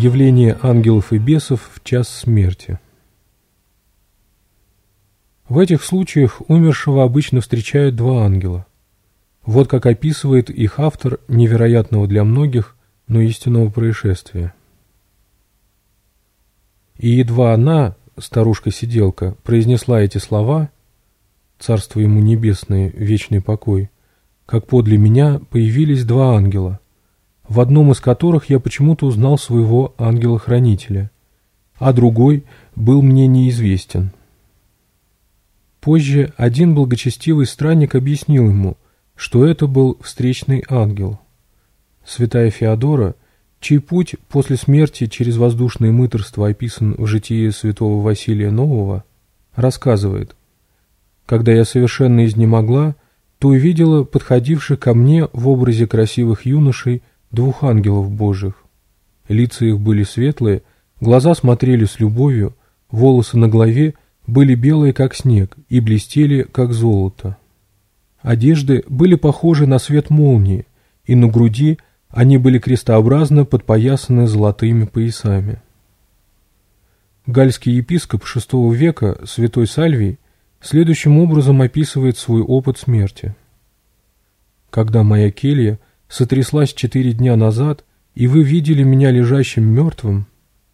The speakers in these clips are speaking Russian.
Явление ангелов и бесов в час смерти. В этих случаях умершего обычно встречают два ангела. Вот как описывает их автор невероятного для многих, но истинного происшествия. И едва она, старушка-сиделка, произнесла эти слова, царство ему небесное, вечный покой, как подле меня появились два ангела – в одном из которых я почему-то узнал своего ангела-хранителя, а другой был мне неизвестен. Позже один благочестивый странник объяснил ему, что это был встречный ангел. Святая Феодора, чей путь после смерти через воздушное мытарство описан в житии святого Василия Нового, рассказывает, «Когда я совершенно изнемогла, то увидела подходивших ко мне в образе красивых юношей двух ангелов божьих. Лица их были светлые, глаза смотрели с любовью, волосы на голове были белые, как снег, и блестели, как золото. Одежды были похожи на свет молнии, и на груди они были крестообразно подпоясаны золотыми поясами. Гальский епископ VI века, святой Сальвий, следующим образом описывает свой опыт смерти. «Когда моя келья – сотряслась четыре дня назад, и вы видели меня лежащим мертвым,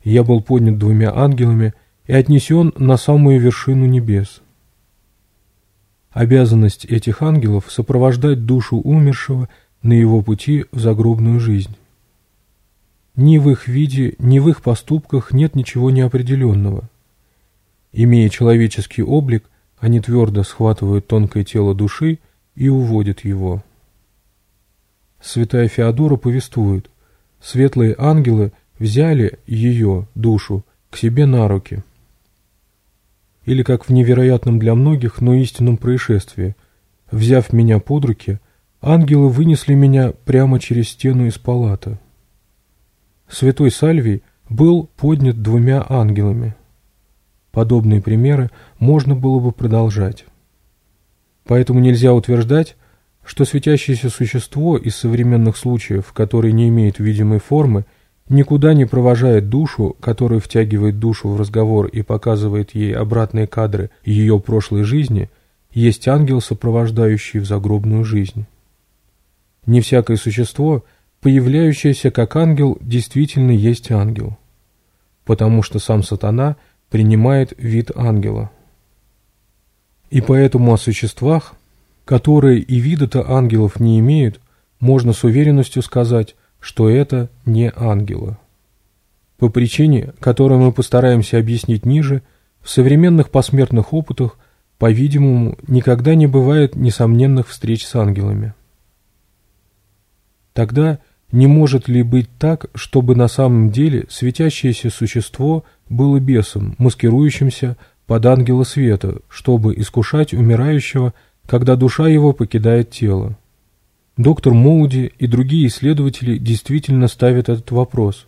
я был поднят двумя ангелами и отнесен на самую вершину небес. Обязанность этих ангелов – сопровождать душу умершего на его пути в загробную жизнь. Ни в их виде, ни в их поступках нет ничего неопределенного. Имея человеческий облик, они твердо схватывают тонкое тело души и уводят его святая Феодора повествует, светлые ангелы взяли ее, душу, к себе на руки. Или как в невероятном для многих, но истинном происшествии, взяв меня под руки, ангелы вынесли меня прямо через стену из палаты. Святой Сальвий был поднят двумя ангелами. Подобные примеры можно было бы продолжать. Поэтому нельзя утверждать, что светящееся существо из современных случаев, которое не имеет видимой формы, никуда не провожает душу, которая втягивает душу в разговор и показывает ей обратные кадры ее прошлой жизни, есть ангел, сопровождающий в загробную жизнь. Не всякое существо, появляющееся как ангел, действительно есть ангел, потому что сам сатана принимает вид ангела. И поэтому о существах – которые и вида-то ангелов не имеют, можно с уверенностью сказать, что это не ангелы. По причине, которую мы постараемся объяснить ниже, в современных посмертных опытах, по-видимому, никогда не бывает несомненных встреч с ангелами. Тогда не может ли быть так, чтобы на самом деле светящееся существо было бесом, маскирующимся под ангела света, чтобы искушать умирающего – когда душа его покидает тело. Доктор Моуди и другие исследователи действительно ставят этот вопрос,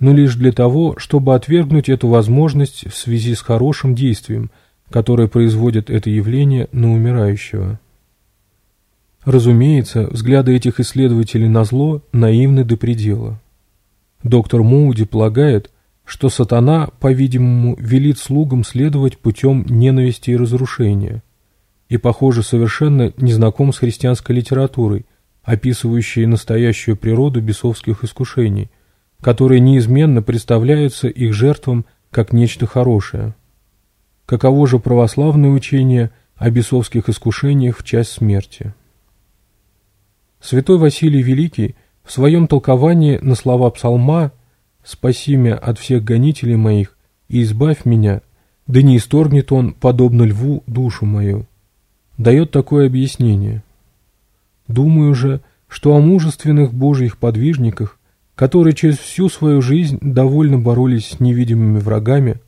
но лишь для того, чтобы отвергнуть эту возможность в связи с хорошим действием, которое производит это явление на умирающего. Разумеется, взгляды этих исследователей на зло наивны до предела. Доктор Моуди полагает, что сатана, по-видимому, велит слугам следовать путем ненависти и разрушения – и, похоже, совершенно не знаком с христианской литературой, описывающей настоящую природу бесовских искушений, которые неизменно представляются их жертвам как нечто хорошее. Каково же православное учение о бесовских искушениях в часть смерти? Святой Василий Великий в своем толковании на слова псалма «Спаси меня от всех гонителей моих и избавь меня», да не исторгнет он, подобно льву, душу мою дает такое объяснение. Думаю же, что о мужественных божьих подвижниках, которые через всю свою жизнь довольно боролись с невидимыми врагами,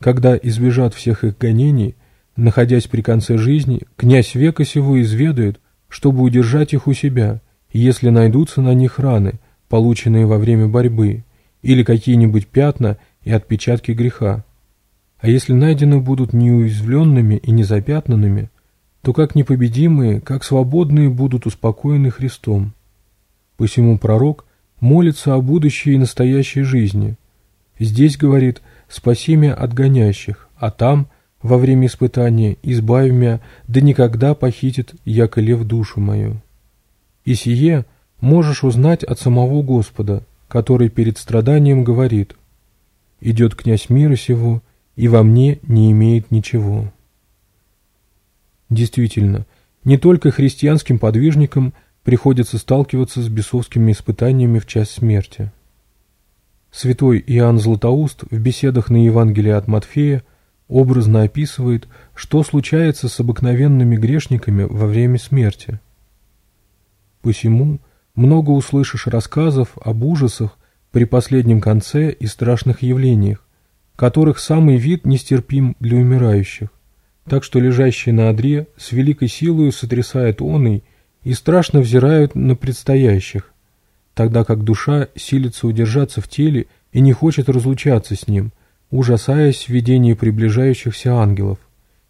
когда избежат всех их гонений, находясь при конце жизни, князь века сего изведает, чтобы удержать их у себя, если найдутся на них раны, полученные во время борьбы, или какие-нибудь пятна и отпечатки греха. А если найдены будут неуязвленными и незапятнанными, то как непобедимые, как свободные будут успокоены Христом. Посему пророк молится о будущей и настоящей жизни. Здесь говорит «спаси меня от гонящих», а там «во время испытания избави меня, да никогда похитит яко лев душу мою». И сие можешь узнать от самого Господа, который перед страданием говорит «идет князь мира сего, и во мне не имеет ничего». Действительно, не только христианским подвижникам приходится сталкиваться с бесовскими испытаниями в час смерти. Святой Иоанн Златоуст в беседах на Евангелие от Матфея образно описывает, что случается с обыкновенными грешниками во время смерти. Посему много услышишь рассказов об ужасах при последнем конце и страшных явлениях, которых самый вид нестерпим для умирающих так что лежащие на одре с великой силою сотрясает оный и страшно взирают на предстоящих, тогда как душа силится удержаться в теле и не хочет разлучаться с ним, ужасаясь в видении приближающихся ангелов.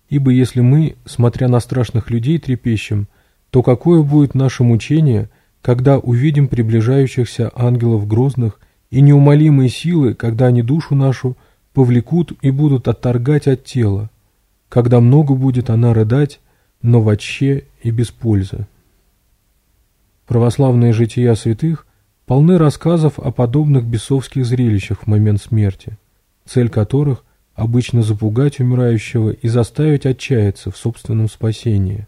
Ибо если мы, смотря на страшных людей, трепещем, то какое будет наше мучение, когда увидим приближающихся ангелов грозных и неумолимые силы, когда они душу нашу повлекут и будут отторгать от тела, когда много будет она рыдать, но вообще и без пользы. Православные жития святых полны рассказов о подобных бесовских зрелищах в момент смерти, цель которых обычно запугать умирающего и заставить отчаяться в собственном спасении.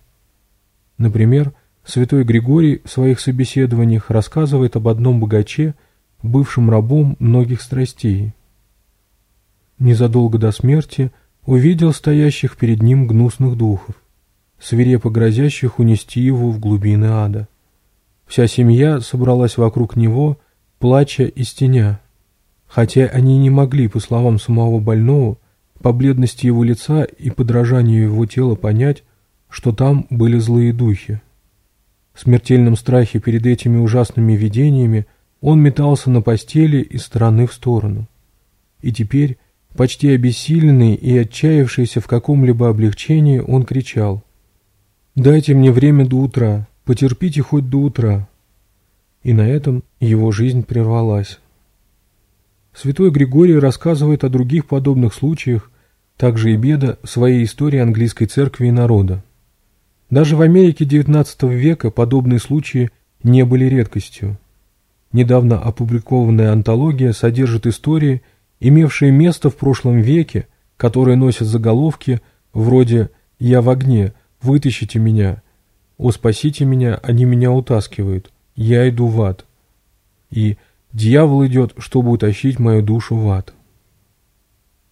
Например, святой Григорий в своих собеседованиях рассказывает об одном богаче, бывшем рабом многих страстей. Незадолго до смерти – увидел стоящих перед ним гнусных духов, свирепо грозящих унести его в глубины ада. Вся семья собралась вокруг него, плача и стеня, хотя они не могли, по словам самого больного, по бледности его лица и подражанию его тела понять, что там были злые духи. В смертельном страхе перед этими ужасными видениями он метался на постели из стороны в сторону. И теперь Почти обессиленный и отчаявшийся в каком-либо облегчении, он кричал. «Дайте мне время до утра, потерпите хоть до утра». И на этом его жизнь прервалась. Святой Григорий рассказывает о других подобных случаях, также и беда, в своей истории английской церкви и народа. Даже в Америке XIX века подобные случаи не были редкостью. Недавно опубликованная антология содержит истории – имевшие место в прошлом веке, которые носят заголовки вроде «Я в огне», «Вытащите меня», «О, спасите меня, они меня утаскивают», «Я иду в ад» и «Дьявол идет, чтобы утащить мою душу в ад».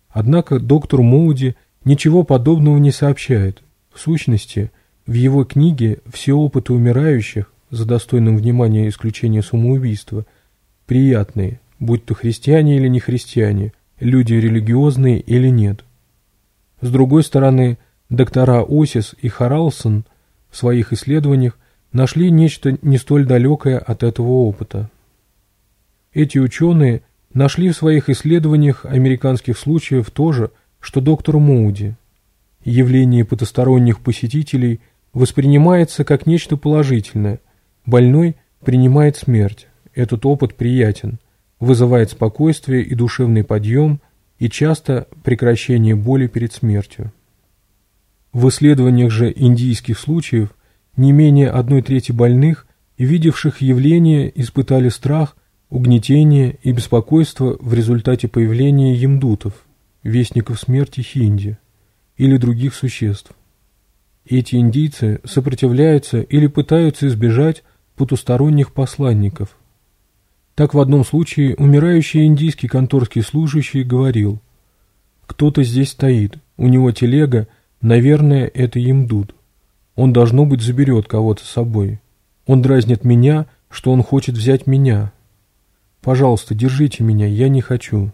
Однако доктор Моуди ничего подобного не сообщает. В сущности, в его книге «Все опыты умирающих», за достойным внимания исключения самоубийства, приятные, будь то христиане или не христиане, люди религиозные или нет. С другой стороны, доктора Осис и Харалсон в своих исследованиях нашли нечто не столь далекое от этого опыта. Эти ученые нашли в своих исследованиях американских случаев то же, что доктор Моуди. Явление потусторонних посетителей воспринимается как нечто положительное, больной принимает смерть, этот опыт приятен – вызывает спокойствие и душевный подъем, и часто прекращение боли перед смертью. В исследованиях же индийских случаев не менее одной трети больных, видевших явление, испытали страх, угнетение и беспокойство в результате появления емдутов, вестников смерти хинди, или других существ. Эти индийцы сопротивляются или пытаются избежать потусторонних посланников – так в одном случае умирающий индийский конторский служащий говорил, «Кто-то здесь стоит, у него телега, наверное, это им. Он, должно быть, заберет кого-то с собой. Он дразнит меня, что он хочет взять меня. Пожалуйста, держите меня, я не хочу».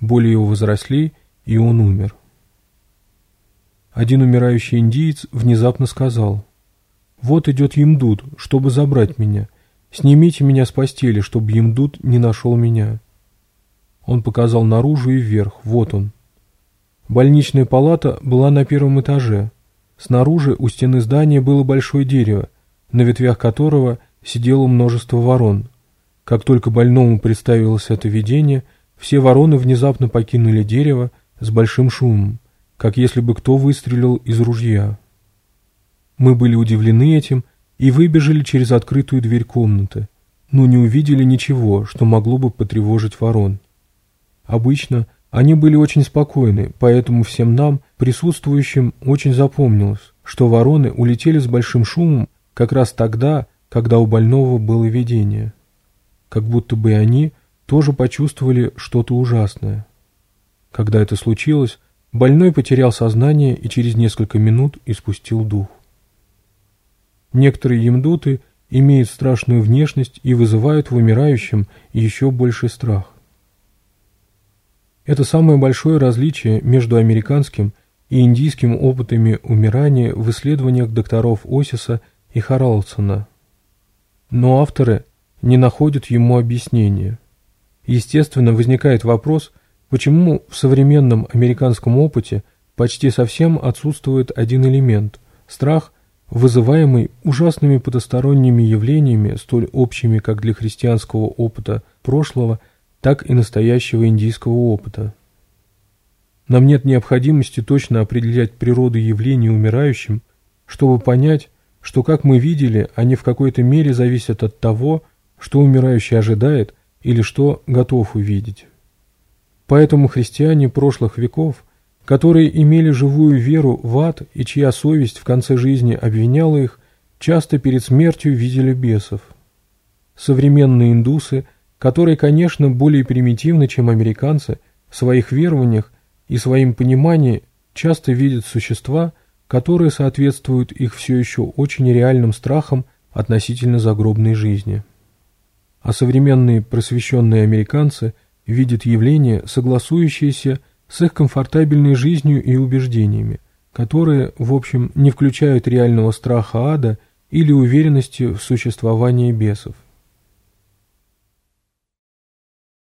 Боли его возросли, и он умер. Один умирающий индиец внезапно сказал, «Вот идет Емдуд, чтобы забрать меня. Снимите меня с постели, чтобы Емдут не нашел меня. Он показал наружу и вверх. Вот он. Больничная палата была на первом этаже. Снаружи у стены здания было большое дерево, на ветвях которого сидело множество ворон. Как только больному представилось это видение, все вороны внезапно покинули дерево с большим шумом, как если бы кто выстрелил из ружья. Мы были удивлены этим и выбежали через открытую дверь комнаты, но не увидели ничего, что могло бы потревожить ворон. Обычно они были очень спокойны, поэтому всем нам, присутствующим, очень запомнилось, что вороны улетели с большим шумом как раз тогда, когда у больного было видение. Как будто бы они тоже почувствовали что-то ужасное. Когда это случилось, больной потерял сознание и через несколько минут испустил дух. Некоторые емдуты имеют страшную внешность и вызывают в умирающем еще больший страх. Это самое большое различие между американским и индийским опытами умирания в исследованиях докторов Осиса и Харалсона. Но авторы не находят ему объяснения. Естественно, возникает вопрос, почему в современном американском опыте почти совсем отсутствует один элемент – страх вызываемый ужасными потусторонними явлениями, столь общими как для христианского опыта прошлого, так и настоящего индийского опыта. Нам нет необходимости точно определять природу явлений умирающим, чтобы понять, что, как мы видели, они в какой-то мере зависят от того, что умирающий ожидает или что готов увидеть. Поэтому христиане прошлых веков которые имели живую веру в ад и чья совесть в конце жизни обвиняла их, часто перед смертью видели бесов. Современные индусы, которые, конечно, более примитивны, чем американцы, в своих верованиях и своим понимании часто видят существа, которые соответствуют их все еще очень реальным страхам относительно загробной жизни. А современные просвещенные американцы видят явления, согласующиеся с с их комфортабельной жизнью и убеждениями, которые, в общем, не включают реального страха ада или уверенности в существовании бесов.